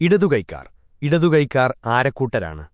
ഇടതുകൈക്കാർ. ഇടതുകൈക്കാർ ആരക്കൂട്ടരാണ്.